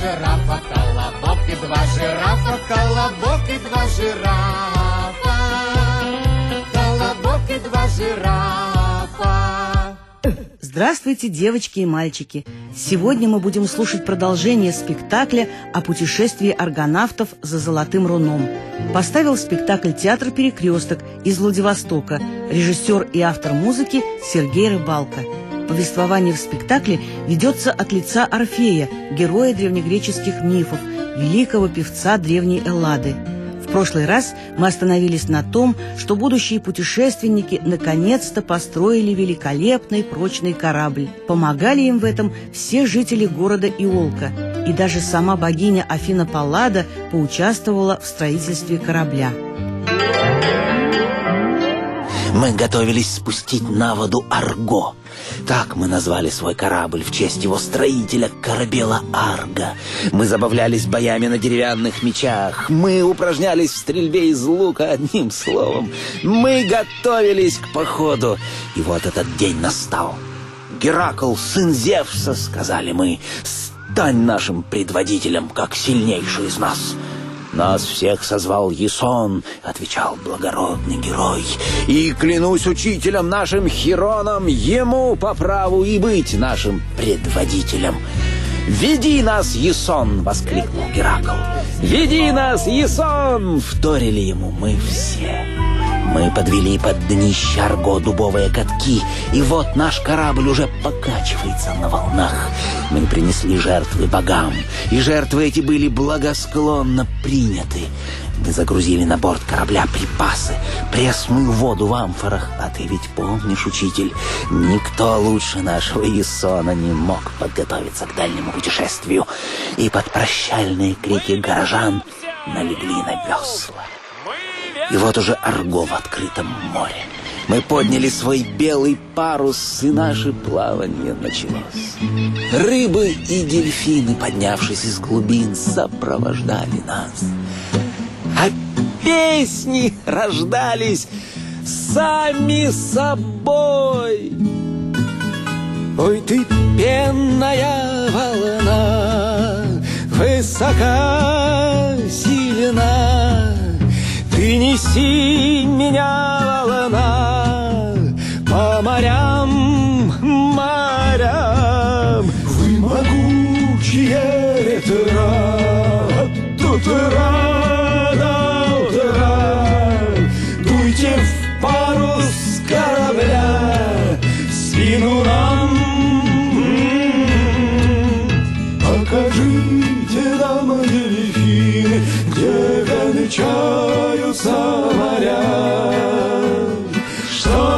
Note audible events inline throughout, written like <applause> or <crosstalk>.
жирафа, колобок и два жирафа, колобок и два жирафа. Колобок и два жирафа. Здравствуйте, девочки и мальчики! Сегодня мы будем слушать продолжение спектакля о путешествии аргонавтов за Золотым Руном. Поставил спектакль театр «Перекресток» из Владивостока, режиссер и автор музыки Сергей Рыбалко. Повествование в спектакле ведется от лица Орфея, героя древнегреческих мифов, великого певца древней Эллады. В прошлый раз мы остановились на том, что будущие путешественники наконец-то построили великолепный прочный корабль. Помогали им в этом все жители города Иолка, и даже сама богиня Афина Паллада поучаствовала в строительстве корабля. Мы готовились спустить на воду Арго. Так мы назвали свой корабль в честь его строителя корабела Арго. Мы забавлялись боями на деревянных мечах. Мы упражнялись в стрельбе из лука одним словом. Мы готовились к походу. И вот этот день настал. Геракл, сын Зевса, сказали мы, стань нашим предводителем, как сильнейший из нас. «Нас всех созвал Есон», — отвечал благородный герой. «И клянусь учителем нашим Хироном, ему по праву и быть нашим предводителем». «Веди нас, Есон!» — воскликнул Геракл. «Веди нас, Есон!» — вторили ему мы все. Мы подвели под днище Арго дубовые катки, и вот наш корабль уже покачивается на волнах. Мы принесли жертвы богам, и жертвы эти были благосклонно приняты. Мы загрузили на борт корабля припасы, пресную воду в амфорах. А ты ведь помнишь, учитель, никто лучше нашего Исона не мог подготовиться к дальнему путешествию. И под прощальные крики горожан налегли на весла. И вот уже Арго в открытом море. Мы подняли свой белый парус, и наше плавание началось. Рыбы и дельфины, поднявшись из глубин, сопровождали нас. А песни рождались сами собой. Ой, ты пенная волна, высока, сильна, неси меня, волна, где кончаются моря. Что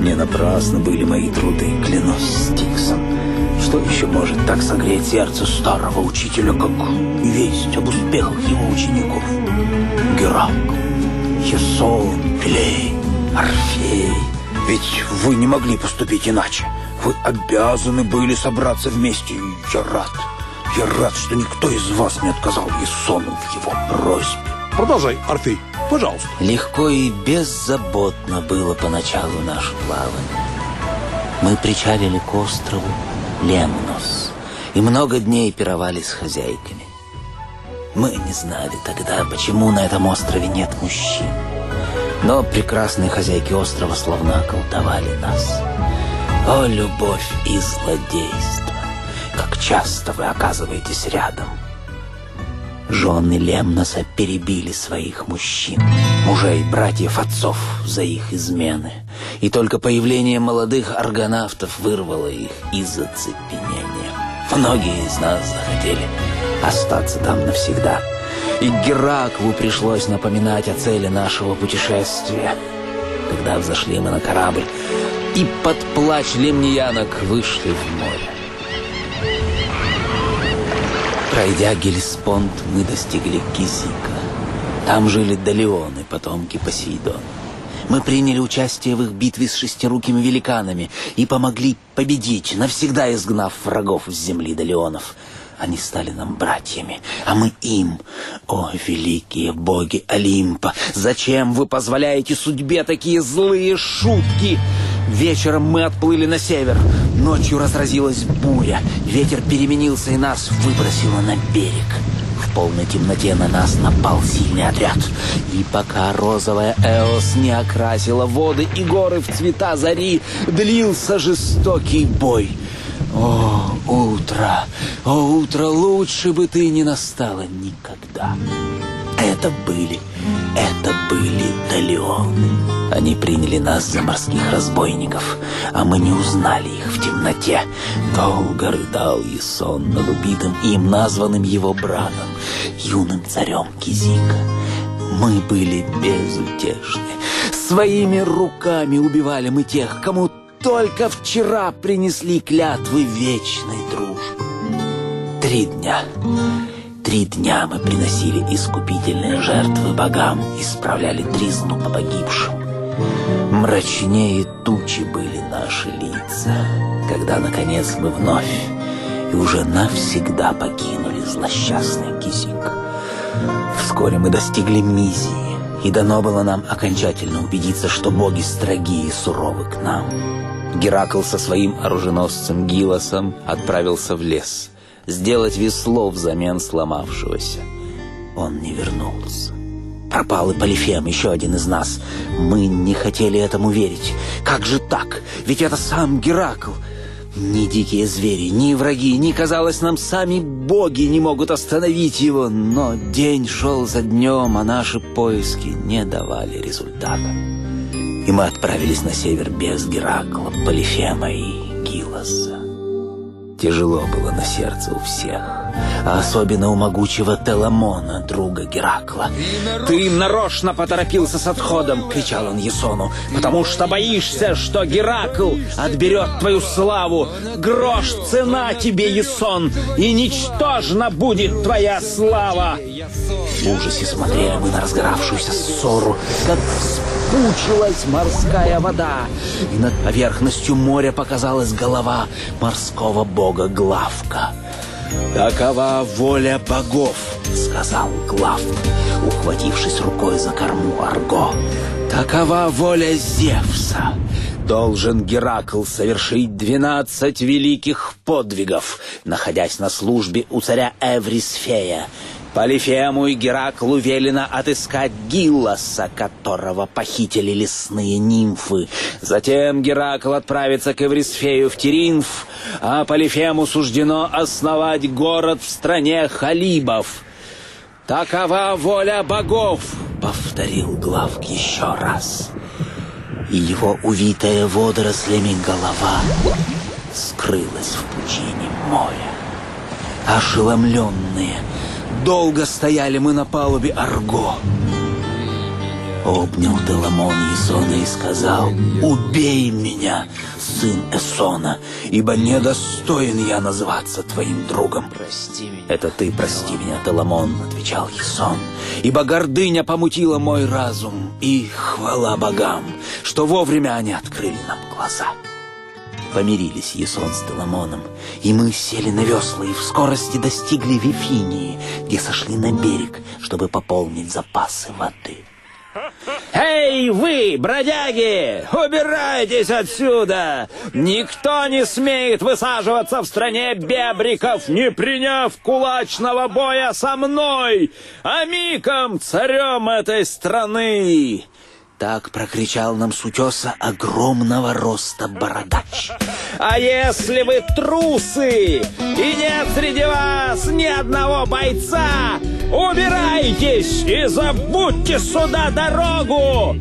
не напрасно были мои труды, клянусь Стиксон. Что еще может так согреть сердце старого учителя, как весть об успехах его учеников? Геракл, Хесон, Пелей, Орфей. Ведь вы не могли поступить иначе. Вы обязаны были собраться вместе, я рад. Я рад, что никто из вас не отказал Есону в его просьбе. Продолжай, Орфей, пожалуйста. Легко и беззаботно было поначалу наше плавание. Мы причалили к острову Лемнос и много дней пировали с хозяйками. Мы не знали тогда, почему на этом острове нет мужчин. Но прекрасные хозяйки острова словно околдовали нас. О, любовь и злодейство! Как часто вы оказываетесь рядом. Жены Лемноса перебили своих мужчин, мужей, братьев, отцов за их измены. И только появление молодых аргонавтов вырвало их из оцепенения. Многие из нас захотели остаться там навсегда. И Гераклу пришлось напоминать о цели нашего путешествия. когда взошли мы на корабль и под плач лемниянок вышли в море. Пройдя Гелеспонд, мы достигли Кизика. Там жили Далеоны, потомки Посейдона. Мы приняли участие в их битве с шестирукими великанами и помогли победить, навсегда изгнав врагов с земли Далеонов. Они стали нам братьями, а мы им. О, великие боги Олимпа, зачем вы позволяете судьбе такие злые шутки? Вечером мы отплыли на север. Ночью разразилась буря. Ветер переменился и нас выбросило на берег. В полной темноте на нас напал сильный отряд. И пока розовая Эос не окрасила воды и горы в цвета зари, длился жестокий бой. О, утро! О, утро! Лучше бы ты не настала никогда. Это были, это были Далеоны. Они приняли нас за морских разбойников, а мы не узнали их в темноте. Долго рыдал Ясон над убитым им, названным его братом, юным царем Кизика. Мы были безутешны. Своими руками убивали мы тех, кому только вчера принесли клятвы вечной дружбы. Три дня. Три дня мы приносили искупительные жертвы богам и справляли тризну по погибшим. Мрачнее тучи были наши лица, когда, наконец, мы вновь и уже навсегда покинули злосчастный кизик. Вскоре мы достигли Мизии, и дано было нам окончательно убедиться, что боги строги и суровы к нам. Геракл со своим оруженосцем Гилосом отправился в лес сделать весло взамен сломавшегося. Он не вернулся. Пропал и Полифем, еще один из нас. Мы не хотели этому верить. Как же так? Ведь это сам Геракл. Ни дикие звери, ни враги, ни, казалось, нам сами боги не могут остановить его. Но день шел за днем, а наши поиски не давали результата. И мы отправились на север без Геракла, Полифема и Гилоса. Тяжело было на сердце у всех, а особенно у могучего Теламона, друга Геракла. «Ты нарочно поторопился с отходом!» — кричал он Есону. «Потому что боишься, что Геракл отберет твою славу! Грош цена тебе, Есон, и ничтожна будет твоя слава!» В ужасе смотрели мы на разгоравшуюся ссору, как вспучилась морская вода, и над поверхностью моря показалась голова морского бога Главка. «Такова воля богов», — сказал Главк, ухватившись рукой за корму Арго. «Такова воля Зевса. Должен Геракл совершить двенадцать великих подвигов, находясь на службе у царя Эврисфея, Полифему и Гераклу велено отыскать Гиллоса, которого похитили лесные нимфы. Затем Геракл отправится к Эврисфею в Теринф, а Полифему суждено основать город в стране Халибов. «Такова воля богов!» — повторил Главк еще раз. И его увитая водорослями голова скрылась в пучине моря. Ошеломленные — Долго стояли мы на палубе Арго. Обнял Теламон Есона и сказал, «Убей меня, сын Эсона, ибо недостоин я называться твоим другом». «Прости меня». «Это ты прости меня, Теламон», — отвечал Есон, «ибо гордыня помутила мой разум, и хвала богам, что вовремя они открыли нам глаза». Помирились Есон с Теламоном, и мы сели на весла и в скорости достигли Вифинии, где сошли на берег, чтобы пополнить запасы воды. «Эй, вы, бродяги! Убирайтесь отсюда! Никто не смеет высаживаться в стране бебриков, не приняв кулачного боя со мной, амиком, царем этой страны!» Так прокричал нам с утеса огромного роста бородач. «А если вы трусы, и нет среди вас ни одного бойца, убирайтесь и забудьте сюда дорогу!»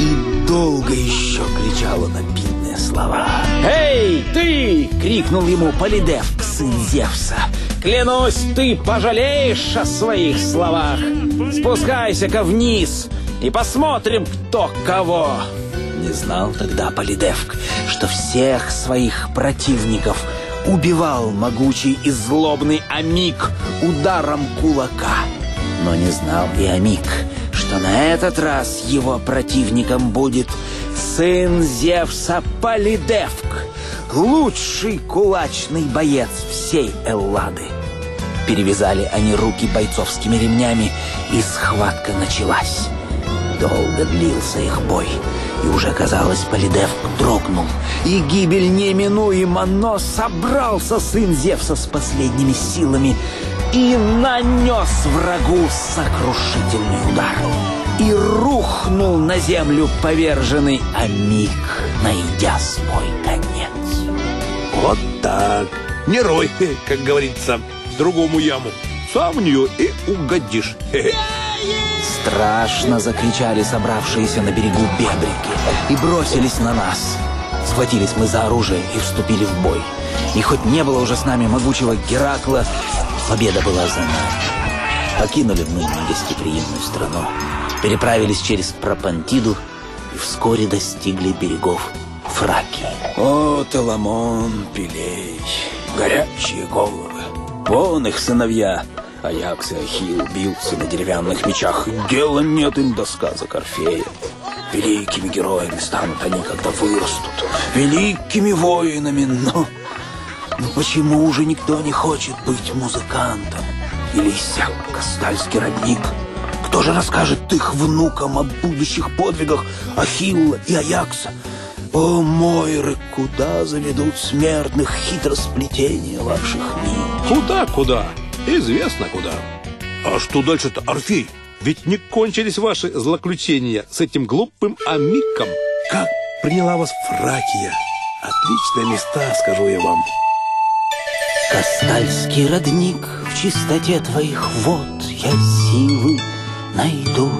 И долго еще кричал он обидные слова. «Эй, ты!» — крикнул ему Полидев, сын Зевса. «Клянусь, ты пожалеешь о своих словах! Спускайся-ка вниз!» И посмотрим, кто кого. Не знал тогда Полидевк, что всех своих противников убивал могучий и злобный Амик ударом кулака. Но не знал и Амик, что на этот раз его противником будет сын Зевса Полидевк, лучший кулачный боец всей Эллады. Перевязали они руки бойцовскими ремнями, и схватка началась. Долго длился их бой, и уже, казалось, Полидевк дрогнул, и гибель неминуема, но собрался сын Зевса с последними силами и нанес врагу сокрушительный удар. И рухнул на землю поверженный Амик, найдя свой конец. Вот так. Не рой, <laughs> как говорится, другому яму. Сам в нее и угодишь. <laughs> Страшно закричали собравшиеся на берегу бебрики и бросились на нас. Схватились мы за оружие и вступили в бой. И хоть не было уже с нами могучего Геракла, победа была за нами. Покинули мы негостеприимную страну, переправились через Пропантиду и вскоре достигли берегов Фракии. О, Теламон, Пелей, горячие головы. Вон их сыновья, Аякс и Ахилл бился на деревянных мечах. Дела нет им до сказок Орфея. Великими героями станут они, когда вырастут. Великими воинами, но... Но почему уже никто не хочет быть музыкантом? Или иссяк Кастальский родник? Кто же расскажет их внукам о будущих подвигах Ахилла и Аякса? О, Мойры, куда заведут смертных хитросплетения ваших нить? Куда, куда? Известно куда. А что дальше-то, Орфей? Ведь не кончились ваши злоключения с этим глупым Амиком. Как приняла вас Фракия? Отличные места, скажу я вам. Кастальский родник, в чистоте твоих вод я силы найду.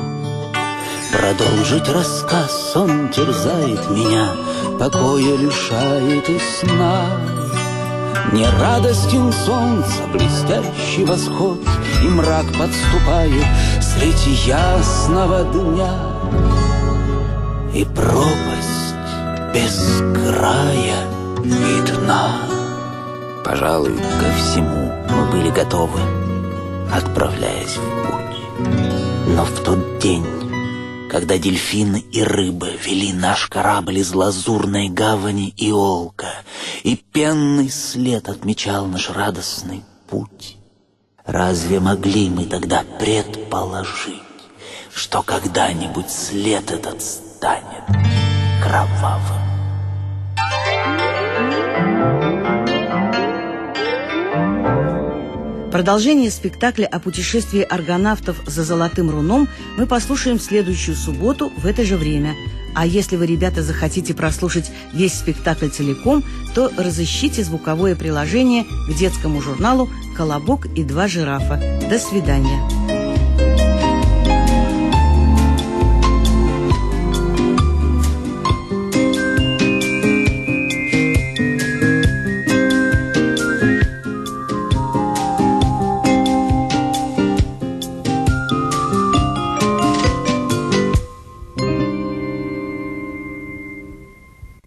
Продолжить рассказ он терзает меня, покоя лишает и сна. Не радостен солнца блестящий восход, и мрак подступает среди ясного дня. И пропасть без края и дна. Пожалуй, ко всему мы были готовы, отправляясь в путь. Но в тот день, когда дельфины и рыбы вели наш корабль из лазурной гавани Иолка, и пенный след отмечал наш радостный путь, разве могли мы тогда предположить, что когда-нибудь след этот станет кровавым? Продолжение спектакля о путешествии аргонавтов за Золотым Руном мы послушаем в следующую субботу в это же время. А если вы, ребята, захотите прослушать весь спектакль целиком, то разыщите звуковое приложение к детскому журналу «Колобок и два жирафа». До свидания.